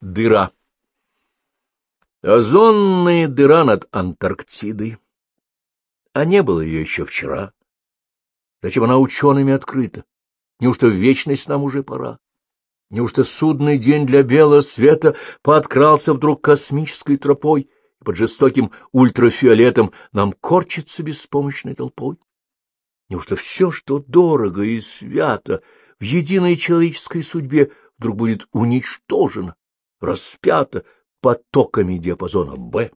Дыра. Озонная дыра над Антарктидой. А не было ее еще вчера. Зачем она учеными открыта? Неужто в вечность нам уже пора? Неужто судный день для белого света подкрался вдруг космической тропой, и под жестоким ультрафиолетом нам корчится беспомощной толпой? Неужто все, что дорого и свято в единой человеческой судьбе, вдруг будет уничтожено, распято потоками диапазона «Б»?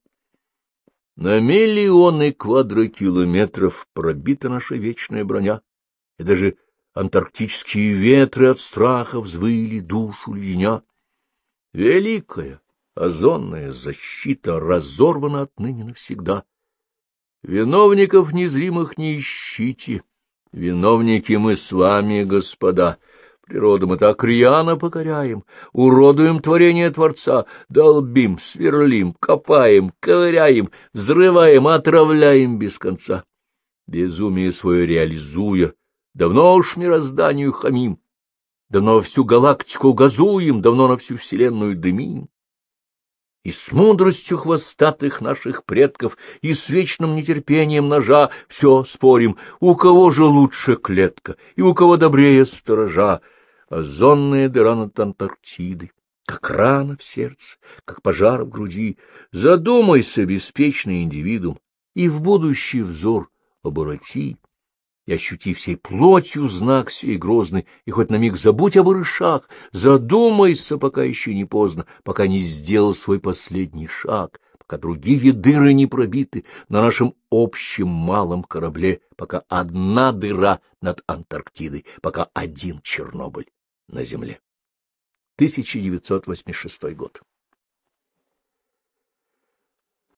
На миллионы квадрокилометров пробита наша вечная броня, и даже антарктические ветры от страха взвыли душу леденя. Великая озонная защита разорвана отныне навсегда. Виновников незримых не ищите, виновники мы с вами, господа. Природу мы так рьяно покоряем, уродуем творение Творца, долбим, сверлим, копаем, ковыряем, взрываем, отравляем без конца. Безумие свое реализуя, давно уж мирозданию хамим, давно всю галактику газуем, давно на всю вселенную дымим и с мудростью хвостатых наших предков, и с вечным нетерпением ножа все спорим, у кого же лучше клетка, и у кого добрее сторожа, озонная дыра над Антарктидой, как рана в сердце, как пожар в груди. Задумайся, беспечный индивидуум, и в будущий взор обороти и ощути всей плотью знак сей грозный, и хоть на миг забудь об ирышах, задумайся, пока еще не поздно, пока не сделал свой последний шаг, пока другие дыры не пробиты на нашем общем малом корабле, пока одна дыра над Антарктидой, пока один Чернобыль на земле. 1986 год.